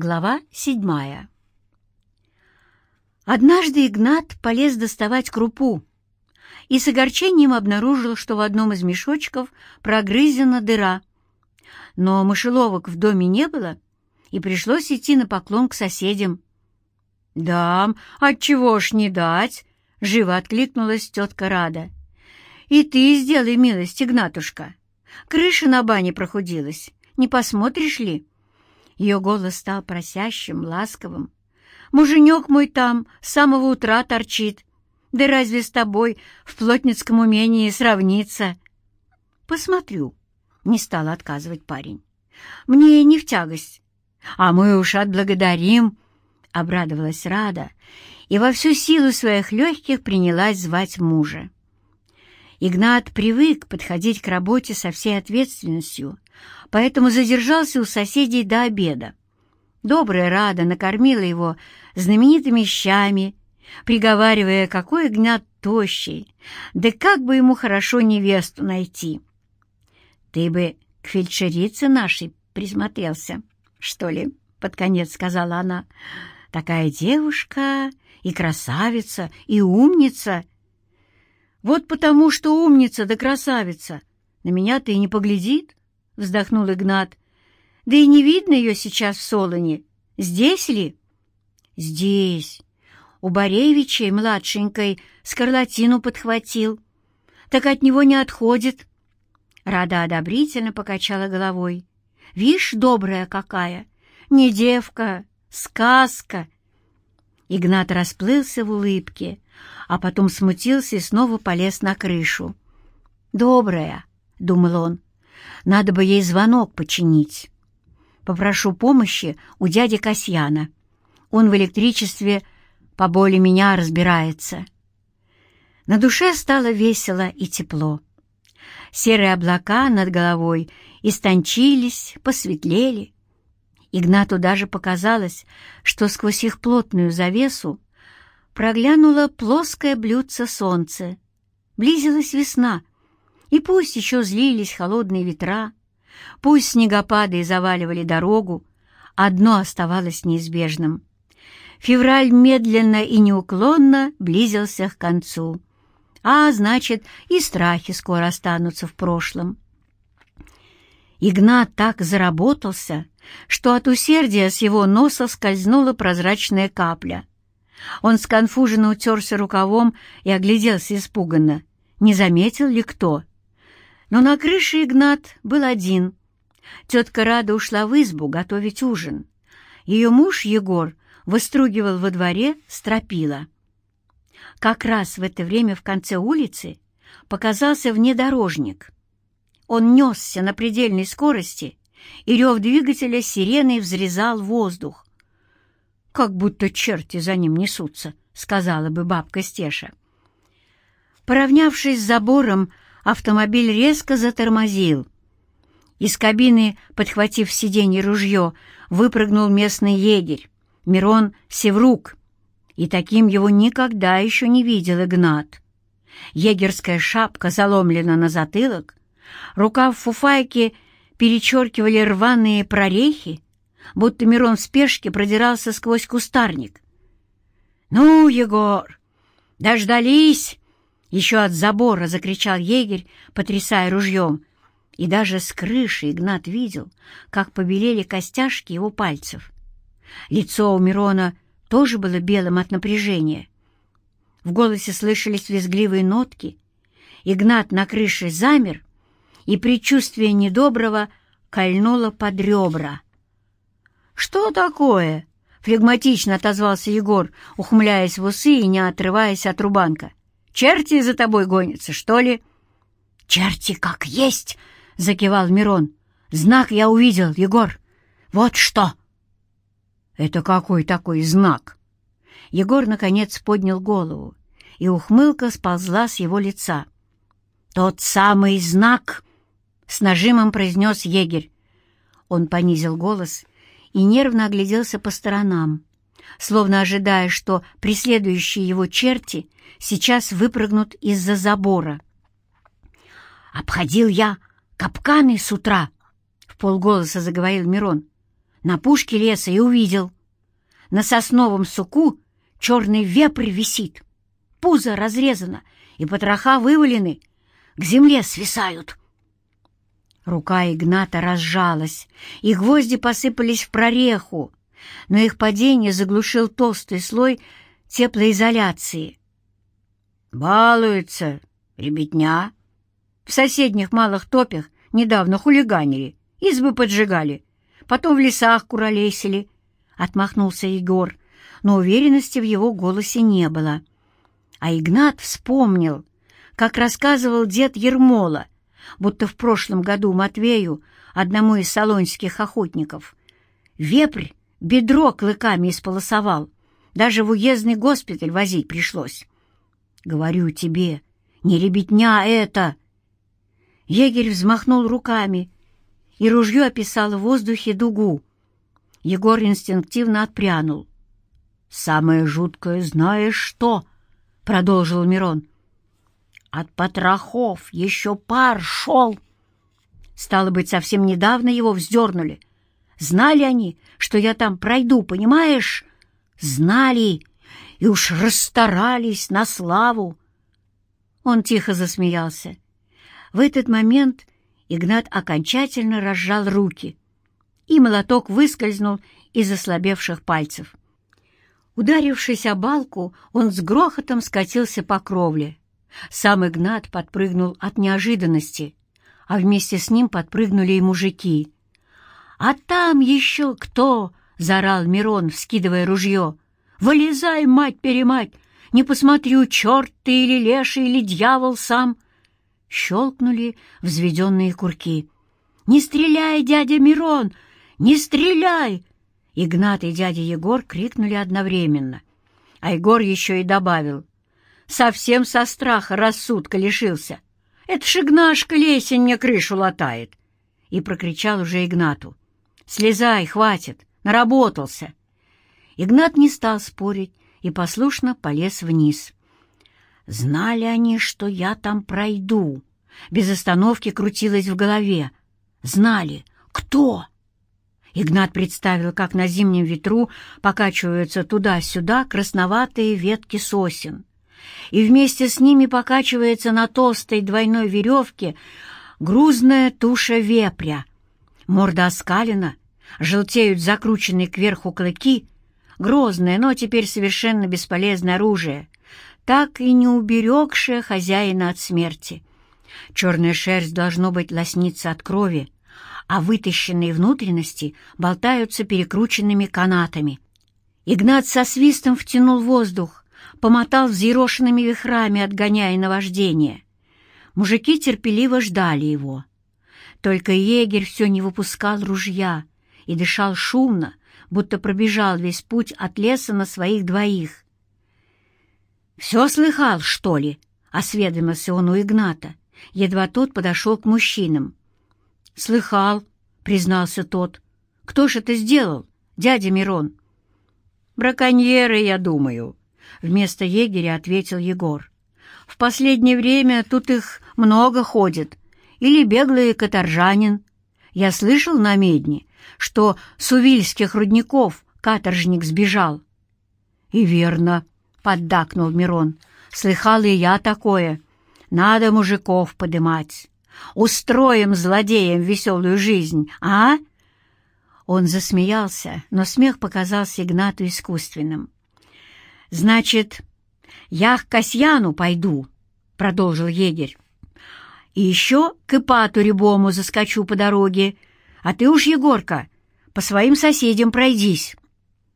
Глава седьмая. Однажды Игнат полез доставать крупу и с огорчением обнаружил, что в одном из мешочков прогрызена дыра. Но мышеловок в доме не было, и пришлось идти на поклон к соседям. «Дам, отчего ж не дать?» — живо откликнулась тетка Рада. «И ты сделай милость, Игнатушка. Крыша на бане прохудилась. Не посмотришь ли?» Ее голос стал просящим, ласковым. «Муженек мой там с самого утра торчит. Да разве с тобой в плотницком умении сравниться?» «Посмотрю», — не стал отказывать парень. «Мне не в тягость. А мы уж отблагодарим», — обрадовалась Рада и во всю силу своих легких принялась звать мужа. Игнат привык подходить к работе со всей ответственностью, поэтому задержался у соседей до обеда. Добрая Рада накормила его знаменитыми щами, приговаривая, какой Игнат тощий, да как бы ему хорошо невесту найти. «Ты бы к фельдшерице нашей присмотрелся, что ли?» — под конец сказала она. «Такая девушка и красавица, и умница». «Вот потому, что умница да красавица, на меня-то и не поглядит», вздохнул Игнат. «Да и не видно ее сейчас в Солоне. Здесь ли?» «Здесь. У Боревичей младшенькой скарлатину подхватил. Так от него не отходит». Рада одобрительно покачала головой. «Вишь, добрая какая! Не девка, сказка!» Игнат расплылся в улыбке, а потом смутился и снова полез на крышу. «Добрая», — думал он, надо бы ей звонок починить. Попрошу помощи у дяди Касьяна. Он в электричестве поболее меня разбирается. На душе стало весело и тепло. Серые облака над головой истончились, посветлели. Игнату даже показалось, что сквозь их плотную завесу проглянуло плоское блюдце солнца. Близилась весна, и пусть еще злились холодные ветра, пусть снегопады заваливали дорогу, одно оставалось неизбежным. Февраль медленно и неуклонно близился к концу, а значит, и страхи скоро останутся в прошлом. Игнат так заработался, что от усердия с его носа скользнула прозрачная капля. Он сконфуженно утерся рукавом и огляделся испуганно. Не заметил ли кто? Но на крыше Игнат был один. Тетка Рада ушла в избу готовить ужин. Ее муж Егор выстругивал во дворе стропила. Как раз в это время в конце улицы показался внедорожник. Он несся на предельной скорости, и рев двигателя сиреной взрезал воздух. «Как будто черти за ним несутся», — сказала бы бабка Стеша. Поравнявшись с забором, автомобиль резко затормозил. Из кабины, подхватив сиденье ружье, выпрыгнул местный егерь, Мирон Севрук, и таким его никогда еще не видел Игнат. Егерская шапка заломлена на затылок, рука в фуфайке перечеркивали рваные прорехи, будто Мирон в спешке продирался сквозь кустарник. «Ну, Егор, дождались!» Еще от забора закричал егерь, потрясая ружьем. И даже с крыши Игнат видел, как побелели костяшки его пальцев. Лицо у Мирона тоже было белым от напряжения. В голосе слышались визгливые нотки. Игнат на крыше замер, и предчувствие недоброго кольнуло под ребра. «Что такое?» — флегматично отозвался Егор, ухмыляясь в усы и не отрываясь от рубанка. Черти за тобой гонятся, что ли?» «Черти как есть!» — закивал Мирон. «Знак я увидел, Егор. Вот что!» «Это какой такой знак?» Егор, наконец, поднял голову, и ухмылка сползла с его лица. «Тот самый знак!» — с нажимом произнес егерь. Он понизил голос и нервно огляделся по сторонам словно ожидая, что преследующие его черти сейчас выпрыгнут из-за забора. «Обходил я капканы с утра», — в полголоса заговорил Мирон. на пушке леса и увидел. На сосновом суку черный вепрь висит, пузо разрезано, и потроха вывалены, к земле свисают. Рука Игната разжалась, и гвозди посыпались в прореху, но их падение заглушил толстый слой теплоизоляции. «Балуется, ребятня!» В соседних малых топях недавно хулиганили, избы поджигали, потом в лесах куролесили, — отмахнулся Егор, но уверенности в его голосе не было. А Игнат вспомнил, как рассказывал дед Ермола, будто в прошлом году Матвею, одному из салонских охотников, вепрь бедро клыками исполосовал, даже в уездный госпиталь возить пришлось. Говорю тебе, не ребятня это! Егерь взмахнул руками, и ружье описало в воздухе дугу. Егор инстинктивно отпрянул. «Самое жуткое знаешь что?» — продолжил Мирон. «От потрохов еще пар шел!» Стало быть, совсем недавно его вздернули. Знали они, что я там пройду, понимаешь? Знали и уж расстарались на славу. Он тихо засмеялся. В этот момент Игнат окончательно разжал руки, и молоток выскользнул из ослабевших пальцев. Ударившись о балку, он с грохотом скатился по кровле. Сам Игнат подпрыгнул от неожиданности, а вместе с ним подпрыгнули и мужики. «А там еще кто?» — заорал Мирон, вскидывая ружье. «Вылезай, мать-перемать! Не посмотрю, черт ты или леший, или дьявол сам!» Щелкнули взведенные курки. «Не стреляй, дядя Мирон! Не стреляй!» Игнат и дядя Егор крикнули одновременно. А Егор еще и добавил. «Совсем со страха рассудка лишился. Это шигнашка лесень мне крышу латает!» И прокричал уже Игнату. «Слезай, хватит, наработался!» Игнат не стал спорить и послушно полез вниз. Знали они, что я там пройду. Без остановки крутилось в голове. Знали. Кто? Игнат представил, как на зимнем ветру покачиваются туда-сюда красноватые ветки сосен. И вместе с ними покачивается на толстой двойной веревке грузная туша вепря. Морда оскалена, желтеют закрученные кверху клыки, грозное, но теперь совершенно бесполезное оружие — так и не уберегшая хозяина от смерти. Черная шерсть должно быть лосниться от крови, а вытащенные внутренности болтаются перекрученными канатами. Игнат со свистом втянул воздух, помотал взъерошенными вихрами, отгоняя наваждение. Мужики терпеливо ждали его. Только егерь все не выпускал ружья и дышал шумно, будто пробежал весь путь от леса на своих двоих. «Все слыхал, что ли?» — осведомился он у Игната. Едва тот подошел к мужчинам. «Слыхал», — признался тот. «Кто ж это сделал, дядя Мирон?» «Браконьеры, я думаю», — вместо егеря ответил Егор. «В последнее время тут их много ходит. Или беглый каторжанин. Я слышал на медне, что с увильских рудников каторжник сбежал». «И верно», — поддакнул Мирон. «Слыхал и я такое. Надо мужиков подымать. Устроим злодеям веселую жизнь, а?» Он засмеялся, но смех показался Игнату искусственным. «Значит, я к Касьяну пойду», — продолжил егерь. «И еще к Ипату Рябому заскочу по дороге. А ты уж, Егорка, по своим соседям пройдись».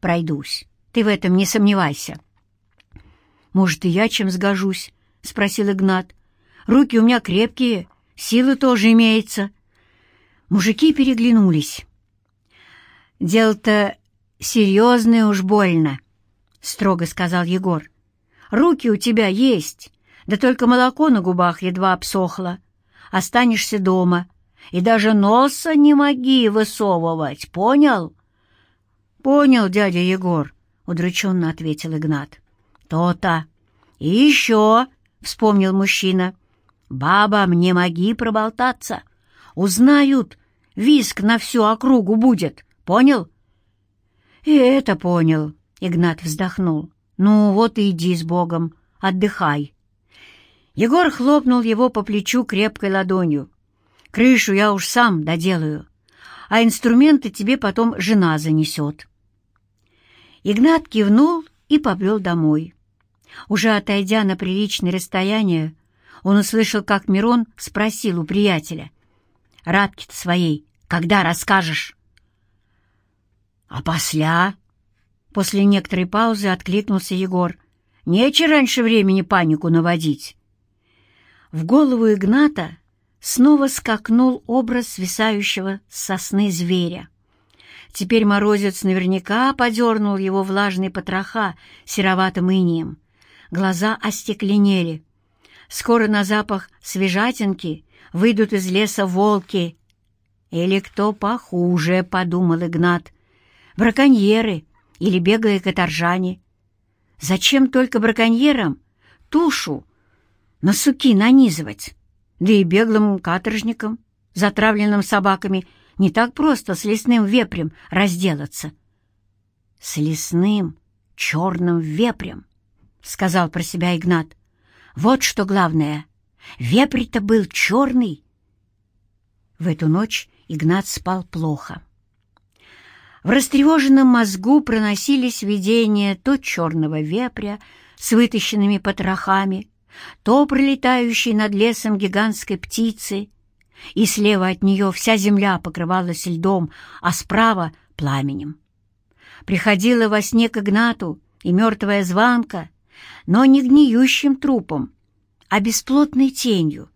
«Пройдусь, ты в этом не сомневайся». «Может, и я чем сгожусь?» — спросил Игнат. «Руки у меня крепкие, силы тоже имеется». Мужики переглянулись. «Дело-то серьезное уж больно», — строго сказал Егор. «Руки у тебя есть, да только молоко на губах едва обсохло. Останешься дома, и даже носа не моги высовывать, понял?» «Понял, дядя Егор», — удрученно ответил Игнат. «То-то. И еще, — вспомнил мужчина, — баба, мне моги проболтаться. Узнают, виск на всю округу будет, понял? «И это понял», — Игнат вздохнул. «Ну вот и иди с Богом, отдыхай». Егор хлопнул его по плечу крепкой ладонью. «Крышу я уж сам доделаю, а инструменты тебе потом жена занесет». Игнат кивнул и побрел домой. Уже отойдя на приличное расстояние, он услышал, как Мирон спросил у приятеля. «Радки-то своей когда расскажешь?» «А после?» После некоторой паузы откликнулся Егор. «Нече раньше времени панику наводить». В голову Игната снова скакнул образ свисающего с сосны зверя. Теперь морозец наверняка подернул его влажные потроха сероватым инием. Глаза остекленели. Скоро на запах свежатинки выйдут из леса волки. Или кто похуже, — подумал Игнат. Браконьеры или беглые каторжане. Зачем только браконьерам тушу на суки нанизывать? Да и беглым каторжникам, затравленным собаками, не так просто с лесным вепрем разделаться. С лесным черным вепрем, — сказал про себя Игнат. Вот что главное. Вепрь-то был черный. В эту ночь Игнат спал плохо. В растревоженном мозгу проносились видения то черного вепря с вытащенными потрохами, то пролетающей над лесом гигантской птицы, и слева от нее вся земля покрывалась льдом, а справа — пламенем. Приходила во сне к Игнату и мертвая звонка, но не гниющим трупом, а бесплотной тенью.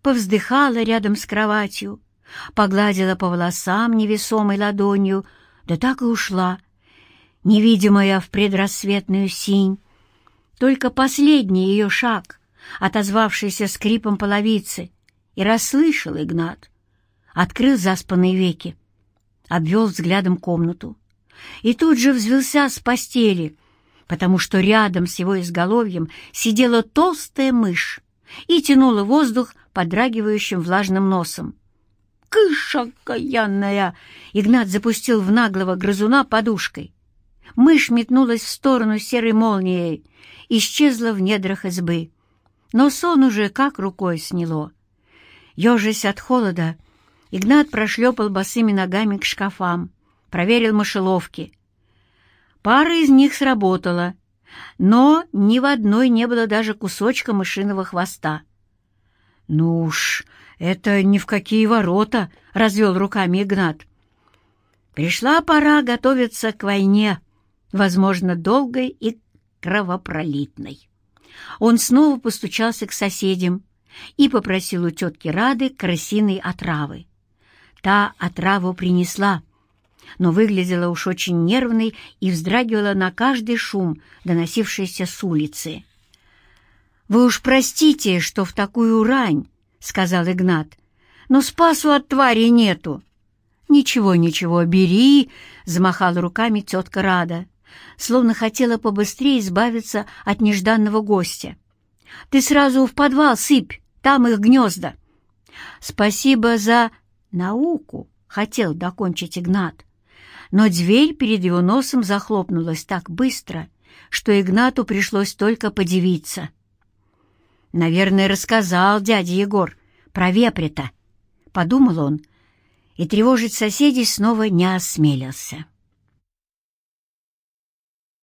Повздыхала рядом с кроватью, погладила по волосам невесомой ладонью, да так и ушла, невидимая в предрассветную синь. Только последний ее шаг, отозвавшийся скрипом половицы, и расслышал Игнат. Открыл заспанные веки, обвел взглядом комнату и тут же взвелся с постели, потому что рядом с его изголовьем сидела толстая мышь и тянула воздух подрагивающим влажным носом. «Кыш окаянная!» Игнат запустил в наглого грызуна подушкой. Мышь метнулась в сторону серой молнией, исчезла в недрах избы. Но сон уже как рукой сняло. Ежась от холода, Игнат прошлепал босыми ногами к шкафам, проверил мышеловки — Пара из них сработала, но ни в одной не было даже кусочка мышиного хвоста. «Ну уж, это ни в какие ворота!» — развел руками Игнат. Пришла пора готовиться к войне, возможно, долгой и кровопролитной. Он снова постучался к соседям и попросил у тетки Рады крысиной отравы. Та отраву принесла, но выглядела уж очень нервной и вздрагивала на каждый шум, доносившийся с улицы. «Вы уж простите, что в такую рань», — сказал Игнат, — «но спасу от твари нету». «Ничего, ничего, бери», — замахала руками тетка Рада, словно хотела побыстрее избавиться от нежданного гостя. «Ты сразу в подвал сыпь, там их гнезда». «Спасибо за науку», — хотел докончить Игнат но дверь перед его носом захлопнулась так быстро, что Игнату пришлось только подивиться. «Наверное, рассказал дядя Егор про вепря-то», — подумал он, и тревожить соседей снова не осмелился.